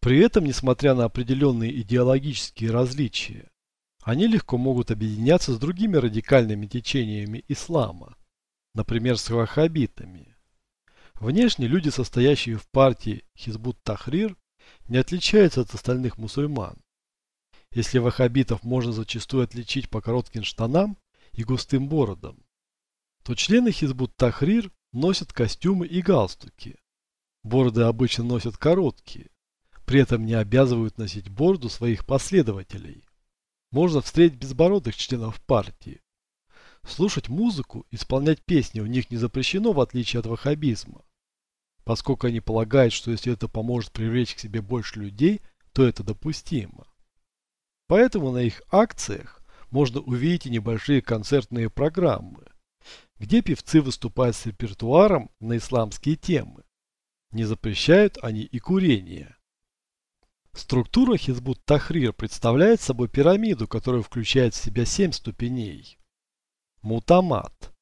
При этом, несмотря на определенные идеологические различия, они легко могут объединяться с другими радикальными течениями ислама, например, с ваххабитами. Внешне люди, состоящие в партии Хизбут Тахрир, не отличаются от остальных мусульман. Если ваххабитов можно зачастую отличить по коротким штанам и густым бородам, то члены Хизбут Тахрир носят костюмы и галстуки. Бороды обычно носят короткие, при этом не обязывают носить бороду своих последователей. Можно встретить безбородых членов партии. Слушать музыку, исполнять песни у них не запрещено, в отличие от ваххабизма. Поскольку они полагают, что если это поможет привлечь к себе больше людей, то это допустимо. Поэтому на их акциях можно увидеть и небольшие концертные программы, где певцы выступают с репертуаром на исламские темы. Не запрещают они и курение. Структура Хизбут Тахрир представляет собой пирамиду, которая включает в себя семь ступеней. Мутамат.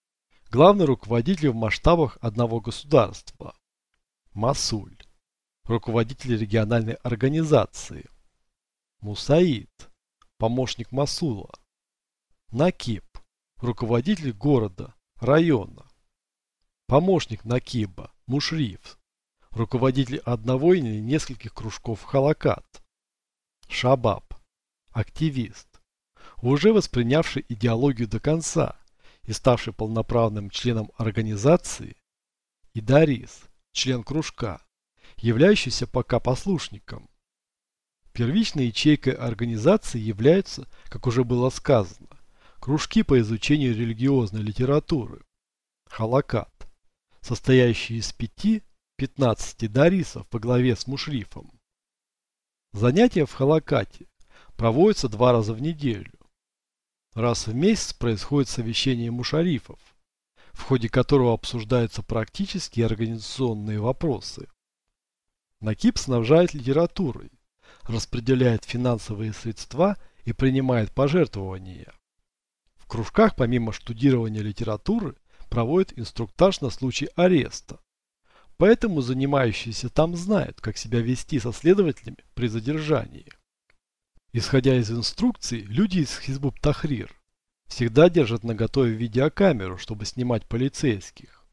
Главный руководитель в масштабах одного государства. Масуль. Руководитель региональной организации. Мусаид. Помощник Масула. Накиб. Руководитель города, района. Помощник Накиба. Мушриф руководитель одного или нескольких кружков Халакат. Шабаб, активист, уже воспринявший идеологию до конца и ставший полноправным членом организации, и Дарис, член кружка, являющийся пока послушником. Первичной ячейкой организации являются, как уже было сказано, кружки по изучению религиозной литературы, халакат, состоящие из пяти 15 дарисов по главе с мушрифом. Занятия в Халакате проводятся два раза в неделю. Раз в месяц происходит совещание мушарифов, в ходе которого обсуждаются практические организационные вопросы. Накип снабжает литературой, распределяет финансовые средства и принимает пожертвования. В кружках помимо штудирования литературы проводят инструктаж на случай ареста, Поэтому занимающиеся там знают, как себя вести со следователями при задержании. Исходя из инструкций, люди из Хизбуб Тахрир всегда держат наготове видеокамеру, чтобы снимать полицейских.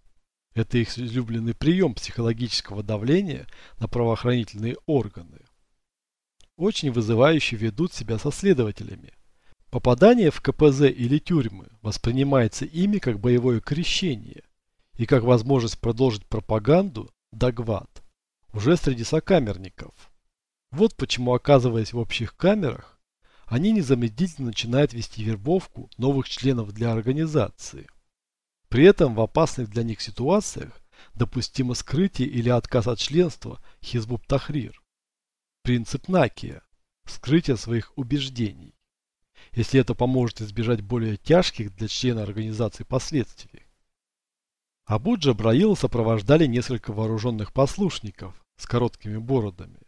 Это их излюбленный прием психологического давления на правоохранительные органы. Очень вызывающе ведут себя со следователями. Попадание в КПЗ или тюрьмы воспринимается ими как боевое крещение – и как возможность продолжить пропаганду Дагват уже среди сокамерников. Вот почему, оказываясь в общих камерах, они незамедлительно начинают вести вербовку новых членов для организации. При этом в опасных для них ситуациях допустимо скрытие или отказ от членства Хизбуб Тахрир. Принцип Накия – скрытие своих убеждений. Если это поможет избежать более тяжких для члена организации последствий. Абу Джабраила сопровождали несколько вооруженных послушников с короткими бородами,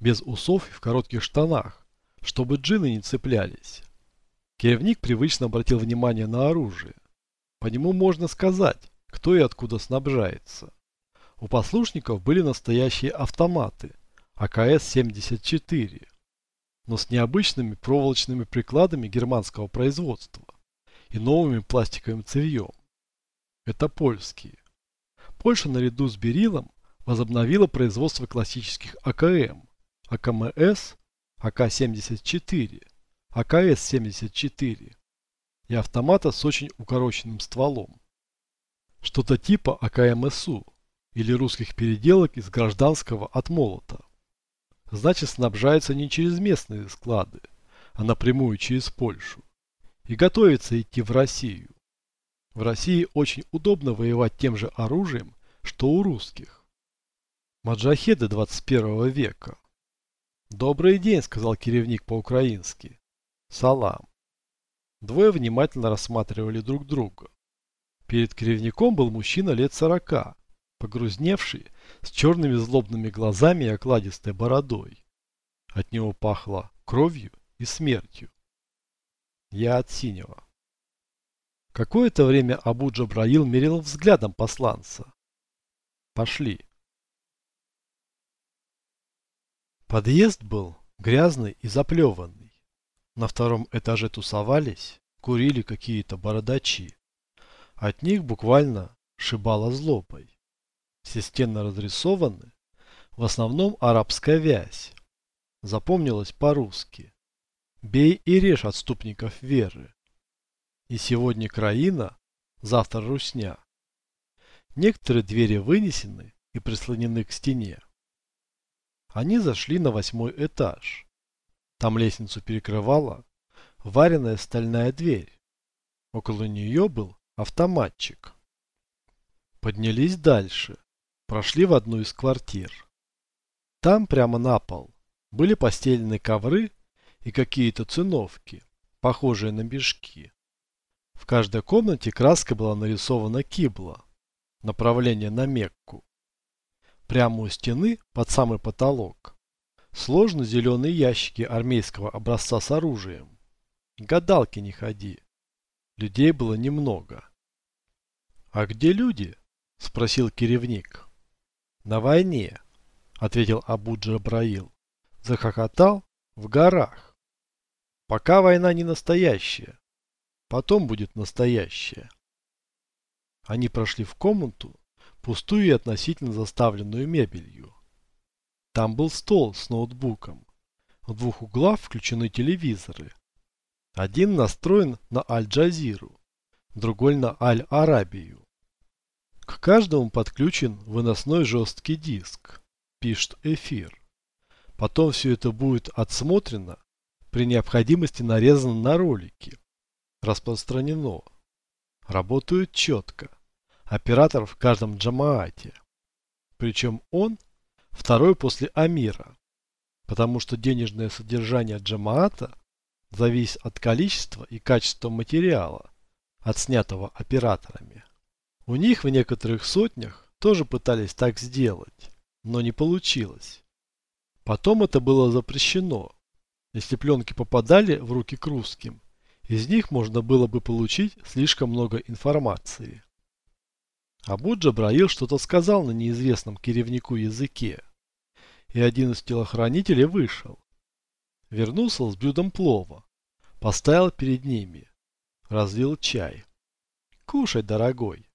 без усов и в коротких штанах, чтобы джины не цеплялись. Киевник привычно обратил внимание на оружие. По нему можно сказать, кто и откуда снабжается. У послушников были настоящие автоматы АКС-74, но с необычными проволочными прикладами германского производства и новыми пластиковым цевьем. Это польские. Польша наряду с Берилом возобновила производство классических АКМ, АКМС, АК-74, АКС-74 и автомата с очень укороченным стволом. Что-то типа АКМСУ или русских переделок из гражданского от молота. Значит, снабжается не через местные склады, а напрямую через Польшу. И готовится идти в Россию. В России очень удобно воевать тем же оружием, что у русских. Маджахеды 21 века. «Добрый день», — сказал керевник по-украински. «Салам». Двое внимательно рассматривали друг друга. Перед керевником был мужчина лет сорока, погрузневший, с черными злобными глазами и окладистой бородой. От него пахло кровью и смертью. Я от синего. Какое-то время Абу Джабраил мерил взглядом посланца. Пошли. Подъезд был грязный и заплеванный. На втором этаже тусовались, курили какие-то бородачи. От них буквально шибало злобой. Все стены разрисованы, в основном арабская вязь. Запомнилось по-русски. Бей и режь отступников веры. И сегодня краина, завтра русня. Некоторые двери вынесены и прислонены к стене. Они зашли на восьмой этаж. Там лестницу перекрывала вареная стальная дверь. Около нее был автоматчик. Поднялись дальше. Прошли в одну из квартир. Там прямо на пол были постелены ковры и какие-то циновки, похожие на мешки. В каждой комнате краской была нарисована кибла, направление на Мекку. Прямо у стены, под самый потолок, сложны зеленые ящики армейского образца с оружием. Гадалки не ходи. Людей было немного. «А где люди?» – спросил керевник. «На войне», – ответил Абу Джабраил. Захохотал в горах. «Пока война не настоящая. Потом будет настоящая». Они прошли в комнату, пустую и относительно заставленную мебелью. Там был стол с ноутбуком. В двух углах включены телевизоры. Один настроен на Аль-Джазиру, другой на Аль-Арабию. К каждому подключен выносной жесткий диск, пишет эфир. Потом все это будет отсмотрено, при необходимости нарезано на ролики, распространено. Работают четко. Оператор в каждом джамаате. Причем он второй после Амира, потому что денежное содержание джамаата зависит от количества и качества материала, отснятого операторами. У них в некоторых сотнях тоже пытались так сделать, но не получилось. Потом это было запрещено. Если пленки попадали в руки к русским, из них можно было бы получить слишком много информации. Абу Джабраил что-то сказал на неизвестном керевнику языке, и один из телохранителей вышел. Вернулся с блюдом плова. Поставил перед ними. Разлил чай. «Кушай, дорогой!»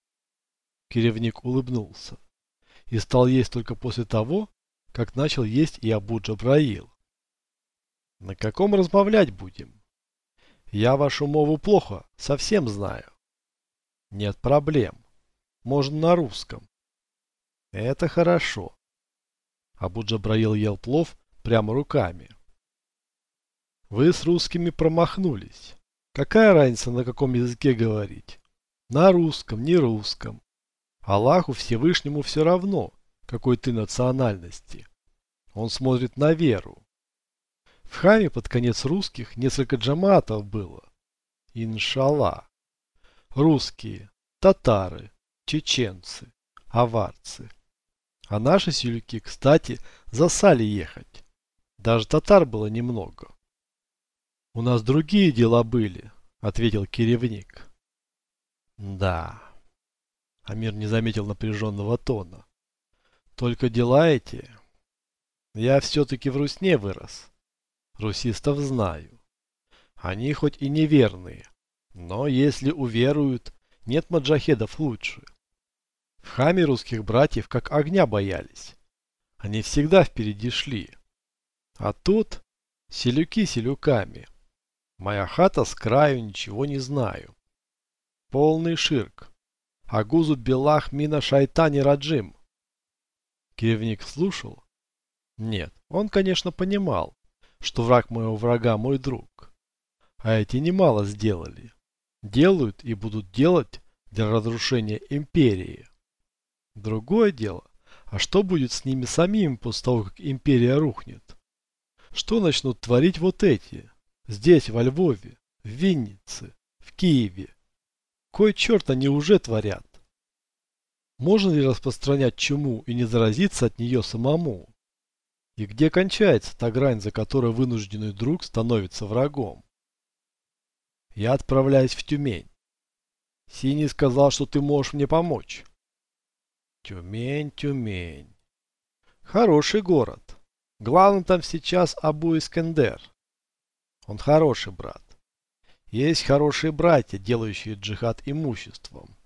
Керевник улыбнулся. И стал есть только после того, как начал есть и Абу Джабраил. «На каком разбавлять будем?» «Я вашу мову плохо, совсем знаю». «Нет проблем. Можно на русском». «Это хорошо». Абу Джабраил ел плов прямо руками. Вы с русскими промахнулись. Какая разница, на каком языке говорить? На русском, не русском. Аллаху Всевышнему все равно, какой ты национальности. Он смотрит на веру. В храме под конец русских несколько джаматов было. Иншалла. Русские, татары, чеченцы, аварцы. А наши сюльки, кстати, засали ехать. Даже татар было немного. «У нас другие дела были», — ответил керевник. «Да». Амир не заметил напряженного тона. «Только дела эти...» «Я все-таки в Русне вырос. Русистов знаю. Они хоть и неверные, но если уверуют, нет маджахедов лучше. В хаме русских братьев как огня боялись. Они всегда впереди шли. А тут селюки селюками». Моя хата с краю ничего не знаю. Полный ширк. Агузу Белах Мина Шайтани Раджим. Киревник слушал? Нет, он, конечно, понимал, что враг моего врага мой друг. А эти немало сделали. Делают и будут делать для разрушения империи. Другое дело, а что будет с ними самими после того, как империя рухнет? Что начнут творить вот эти, Здесь, во Львове, в Виннице, в Киеве. Кой черт они уже творят? Можно ли распространять чуму и не заразиться от нее самому? И где кончается та грань, за которой вынужденный друг становится врагом? Я отправляюсь в Тюмень. Синий сказал, что ты можешь мне помочь. Тюмень, Тюмень. Хороший город. Главный там сейчас Абу Искендер. Он хороший брат. Есть хорошие братья, делающие джихад имуществом.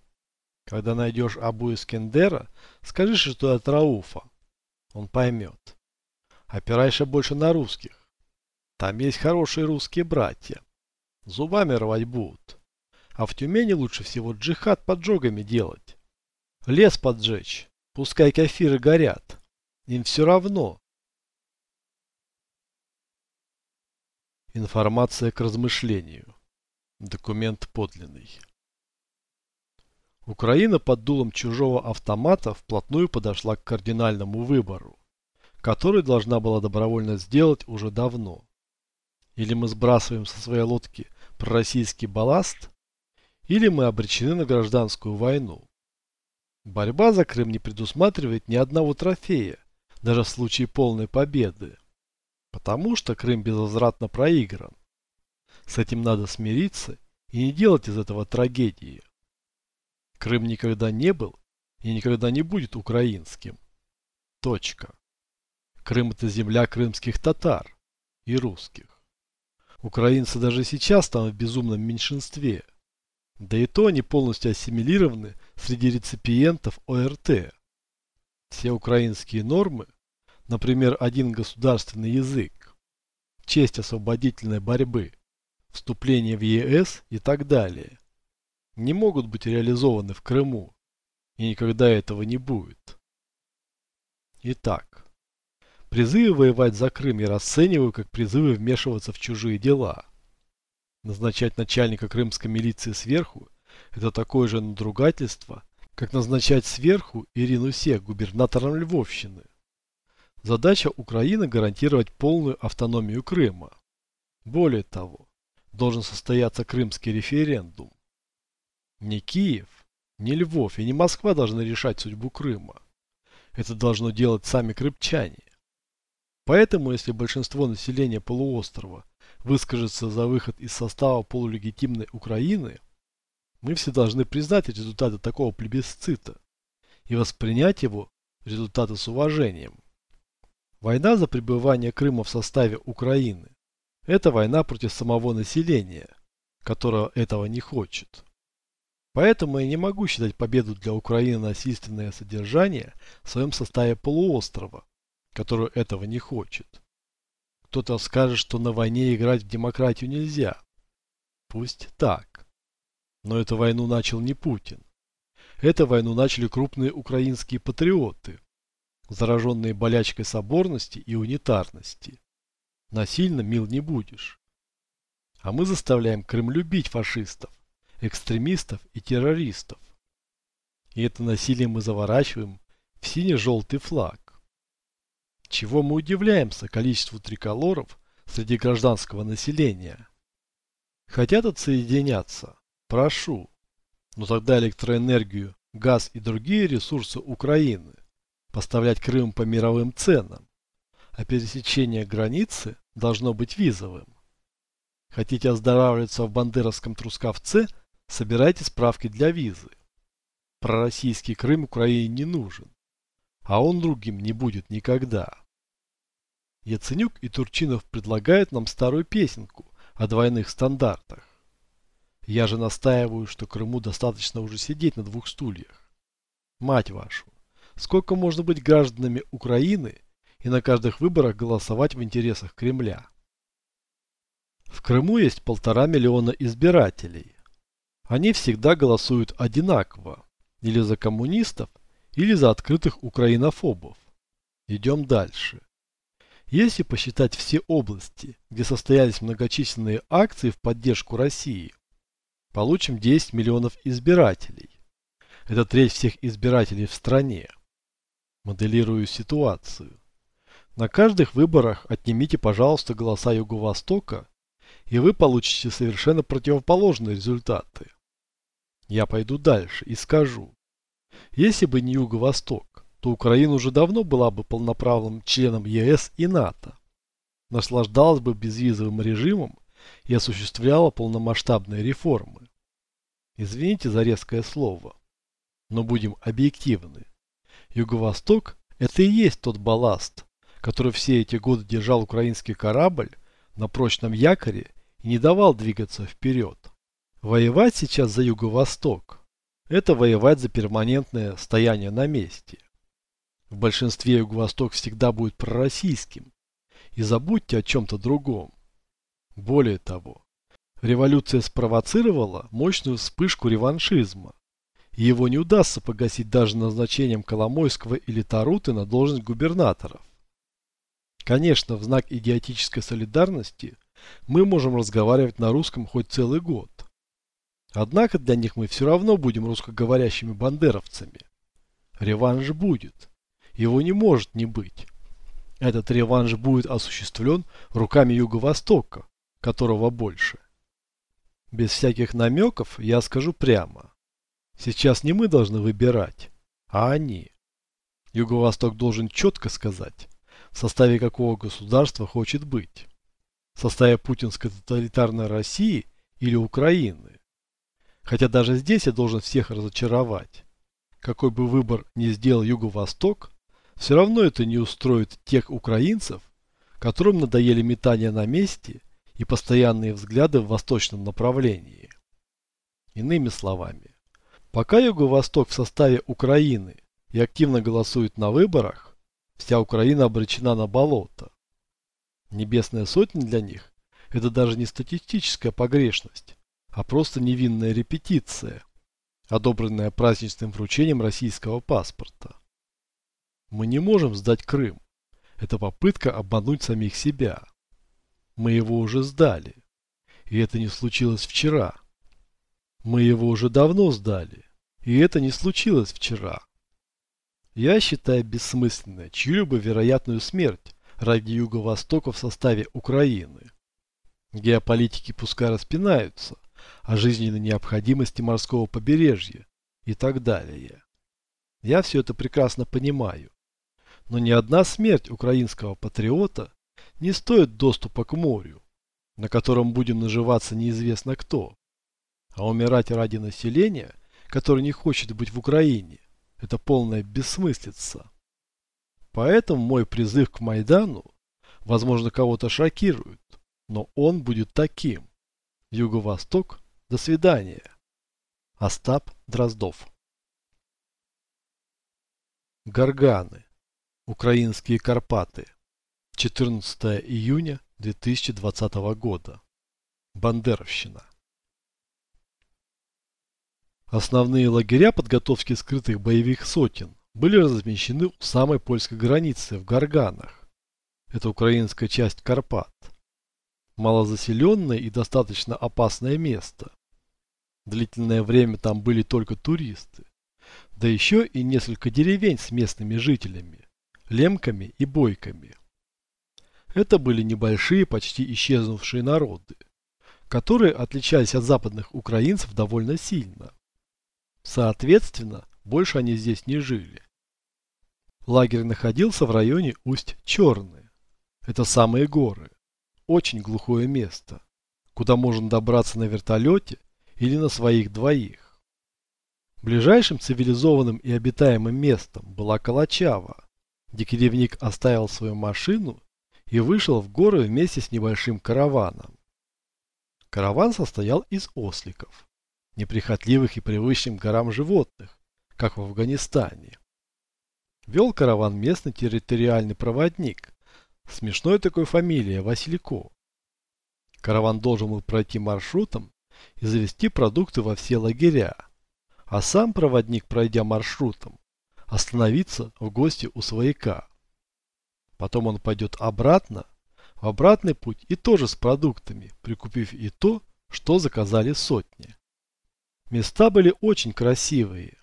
Когда найдешь Абу Искендера, скажи, что это Рауфа. Он поймет. Опирайся больше на русских. Там есть хорошие русские братья. Зубами рвать будут. А в Тюмени лучше всего джихад поджогами делать. Лес поджечь. Пускай кафиры горят. Им все равно. Информация к размышлению. Документ подлинный. Украина под дулом чужого автомата вплотную подошла к кардинальному выбору, который должна была добровольно сделать уже давно. Или мы сбрасываем со своей лодки пророссийский балласт, или мы обречены на гражданскую войну. Борьба за Крым не предусматривает ни одного трофея, даже в случае полной победы, потому что Крым безвозвратно проигран. С этим надо смириться и не делать из этого трагедии. Крым никогда не был и никогда не будет украинским. Точка. Крым это земля крымских татар и русских. Украинцы даже сейчас там в безумном меньшинстве. Да и то они полностью ассимилированы среди реципиентов ОРТ. Все украинские нормы, например, один государственный язык, честь освободительной борьбы, вступление в ЕС и так далее, не могут быть реализованы в Крыму, и никогда этого не будет. Итак, призывы воевать за Крым я расцениваю как призывы вмешиваться в чужие дела. Назначать начальника крымской милиции сверху – это такое же надругательство, как назначать сверху Ирину Сех губернатором Львовщины. Задача Украины гарантировать полную автономию Крыма. Более того, должен состояться крымский референдум. Не Киев, не Львов и не Москва должны решать судьбу Крыма. Это должно делать сами крымчане. Поэтому, если большинство населения полуострова выскажется за выход из состава полулегитимной Украины, мы все должны признать результаты такого плебисцита и воспринять его результаты с уважением. Война за пребывание Крыма в составе Украины – это война против самого населения, которое этого не хочет. Поэтому я не могу считать победу для Украины насильственное содержание в своем составе полуострова, который этого не хочет. Кто-то скажет, что на войне играть в демократию нельзя. Пусть так. Но эту войну начал не Путин. Эту войну начали крупные украинские патриоты, зараженные болячкой соборности и унитарности. Насильно мил не будешь. А мы заставляем Крым любить фашистов, экстремистов и террористов. И это насилие мы заворачиваем в сине-желтый флаг. Чего мы удивляемся количеству триколоров среди гражданского населения? Хотят отсоединяться? Прошу. Но тогда электроэнергию, газ и другие ресурсы Украины поставлять Крым по мировым ценам, а пересечение границы должно быть визовым. Хотите оздоравливаться в бандеровском трускавце – Собирайте справки для визы. Пророссийский Крым Украине не нужен. А он другим не будет никогда. Яценюк и Турчинов предлагают нам старую песенку о двойных стандартах. Я же настаиваю, что Крыму достаточно уже сидеть на двух стульях. Мать вашу, сколько можно быть гражданами Украины и на каждых выборах голосовать в интересах Кремля? В Крыму есть полтора миллиона избирателей. Они всегда голосуют одинаково, или за коммунистов, или за открытых украинофобов. Идем дальше. Если посчитать все области, где состоялись многочисленные акции в поддержку России, получим 10 миллионов избирателей. Это треть всех избирателей в стране. Моделирую ситуацию. На каждых выборах отнимите, пожалуйста, голоса Юго-Востока, и вы получите совершенно противоположные результаты. Я пойду дальше и скажу. Если бы не Юго-Восток, то Украина уже давно была бы полноправным членом ЕС и НАТО. Наслаждалась бы безвизовым режимом и осуществляла полномасштабные реформы. Извините за резкое слово, но будем объективны. Юго-Восток – это и есть тот балласт, который все эти годы держал украинский корабль на прочном якоре и не давал двигаться вперед. Воевать сейчас за Юго-Восток – это воевать за перманентное стояние на месте. В большинстве Юго-Восток всегда будет пророссийским. И забудьте о чем-то другом. Более того, революция спровоцировала мощную вспышку реваншизма. И его не удастся погасить даже назначением Коломойского или Таруты на должность губернаторов. Конечно, в знак идиотической солидарности мы можем разговаривать на русском хоть целый год. Однако для них мы все равно будем русскоговорящими бандеровцами. Реванш будет. Его не может не быть. Этот реванш будет осуществлен руками Юго-Востока, которого больше. Без всяких намеков я скажу прямо. Сейчас не мы должны выбирать, а они. Юго-Восток должен четко сказать, в составе какого государства хочет быть. В составе путинской тоталитарной России или Украины. Хотя даже здесь я должен всех разочаровать. Какой бы выбор ни сделал Юго-Восток, все равно это не устроит тех украинцев, которым надоели метания на месте и постоянные взгляды в восточном направлении. Иными словами, пока Юго-Восток в составе Украины и активно голосует на выборах, вся Украина обречена на болото. Небесная сотня для них – это даже не статистическая погрешность, а просто невинная репетиция, одобренная праздничным вручением российского паспорта. Мы не можем сдать Крым. Это попытка обмануть самих себя. Мы его уже сдали. И это не случилось вчера. Мы его уже давно сдали. И это не случилось вчера. Я считаю бессмысленной чью-либо вероятную смерть ради Юго-Востока в составе Украины. Геополитики пускай распинаются, о жизненной необходимости морского побережья и так далее. Я все это прекрасно понимаю. Но ни одна смерть украинского патриота не стоит доступа к морю, на котором будем наживаться неизвестно кто. А умирать ради населения, которое не хочет быть в Украине, это полная бессмыслица. Поэтому мой призыв к Майдану, возможно, кого-то шокирует, но он будет таким. Юго-Восток, до свидания. Остап Дроздов Гарганы. Украинские Карпаты. 14 июня 2020 года. Бандеровщина. Основные лагеря подготовки скрытых боевых сотен были размещены у самой польской границы в Гарганах. Это украинская часть Карпат малозаселенное и достаточно опасное место. Длительное время там были только туристы. Да еще и несколько деревень с местными жителями, лемками и бойками. Это были небольшие, почти исчезнувшие народы, которые отличались от западных украинцев довольно сильно. Соответственно, больше они здесь не жили. Лагерь находился в районе Усть-Черны. Это самые горы очень глухое место, куда можно добраться на вертолете или на своих двоих. Ближайшим цивилизованным и обитаемым местом была Калачава, где керевник оставил свою машину и вышел в горы вместе с небольшим караваном. Караван состоял из осликов, неприхотливых и привычным горам животных, как в Афганистане. Вел караван местный территориальный проводник, Смешной такой фамилия, Василько. Караван должен был пройти маршрутом и завести продукты во все лагеря. А сам проводник, пройдя маршрутом, остановиться в гости у свояка. Потом он пойдет обратно, в обратный путь и тоже с продуктами, прикупив и то, что заказали сотни. Места были очень красивые.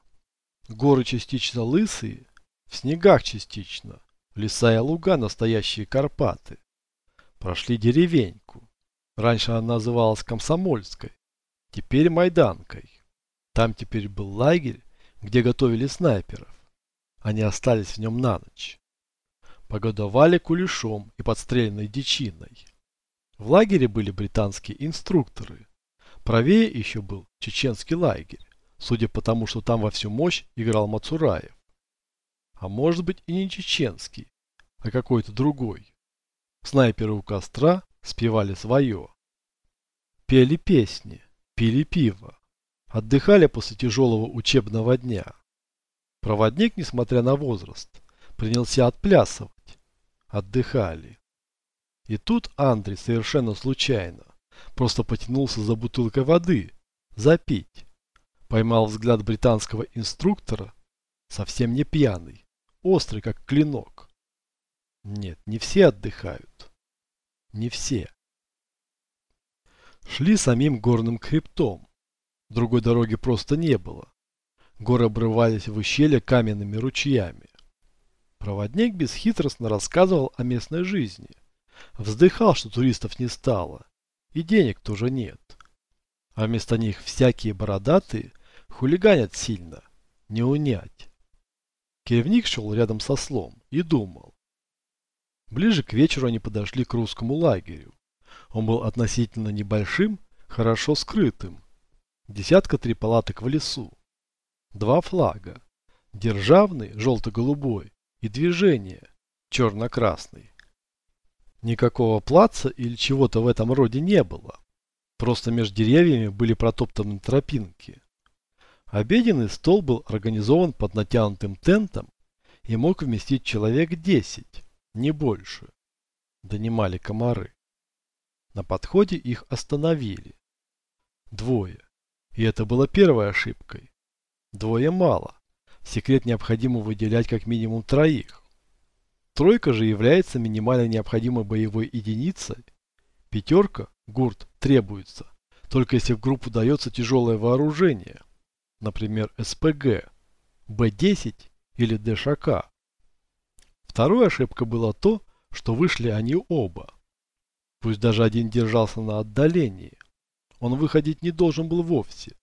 Горы частично лысые, в снегах частично. Леса и луга – настоящие Карпаты. Прошли деревеньку. Раньше она называлась Комсомольской, теперь Майданкой. Там теперь был лагерь, где готовили снайперов. Они остались в нем на ночь. Погодовали кулешом и подстреленной дичиной. В лагере были британские инструкторы. Правее еще был чеченский лагерь, судя по тому, что там во всю мощь играл Мацураев а может быть и не чеченский, а какой-то другой. Снайперы у костра спевали свое. Пели песни, пили пиво, отдыхали после тяжелого учебного дня. Проводник, несмотря на возраст, принялся отплясывать. Отдыхали. И тут Андрей совершенно случайно просто потянулся за бутылкой воды, запить. Поймал взгляд британского инструктора, совсем не пьяный, острый как клинок. Нет, не все отдыхают. Не все. Шли самим горным хребтом. Другой дороги просто не было. Горы обрывались в ущелье каменными ручьями. Проводник бесхитростно рассказывал о местной жизни. Вздыхал, что туристов не стало. И денег тоже нет. А вместо них всякие бородатые хулиганят сильно. Не унять. Киревник шел рядом со слом и думал. Ближе к вечеру они подошли к русскому лагерю. Он был относительно небольшим, хорошо скрытым. Десятка три палаток в лесу. Два флага. Державный, желто-голубой, и движение, черно-красный. Никакого плаца или чего-то в этом роде не было. Просто между деревьями были протоптаны тропинки. Обеденный стол был организован под натянутым тентом и мог вместить человек 10, не больше. Донимали комары. На подходе их остановили. Двое. И это было первой ошибкой. Двое мало. Секрет необходимо выделять как минимум троих. Тройка же является минимально необходимой боевой единицей. Пятерка, гурт, требуется, только если в группу дается тяжелое вооружение, например СПГ, Б-10 или ДШК. Второй ошибка была то, что вышли они оба. Пусть даже один держался на отдалении. Он выходить не должен был вовсе.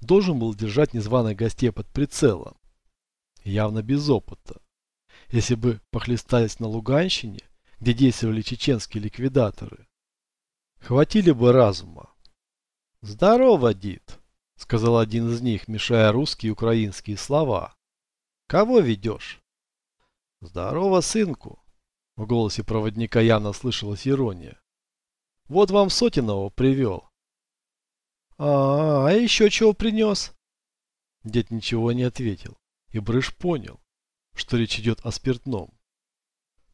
Должен был держать незваных гостей под прицелом. Явно без опыта. Если бы похлестались на Луганщине, где действовали чеченские ликвидаторы, хватили бы разума. «Здорово, Дид!» — сказал один из них, мешая русские и украинские слова. «Кого ведешь?» «Здорово, сынку!» В голосе проводника явно слышалась ирония. Вот вам Сотиного привел. А, а еще чего принес? Дед ничего не ответил, и Брыш понял, что речь идет о спиртном.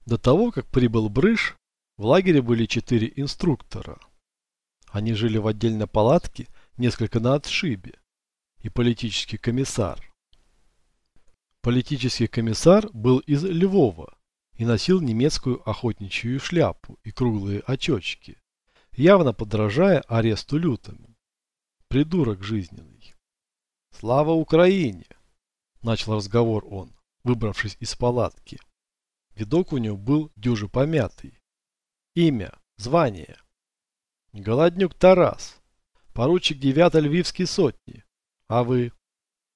До того, как прибыл Брыш, в лагере были четыре инструктора. Они жили в отдельной палатке, несколько на отшибе, и политический комиссар. Политический комиссар был из Львова и носил немецкую охотничью шляпу и круглые очечки явно подражая аресту лютому. Придурок жизненный. «Слава Украине!» – начал разговор он, выбравшись из палатки. Видок у него был дюже помятый. Имя, звание. Голоднюк Тарас, поручик 9 Львивской сотни. А вы?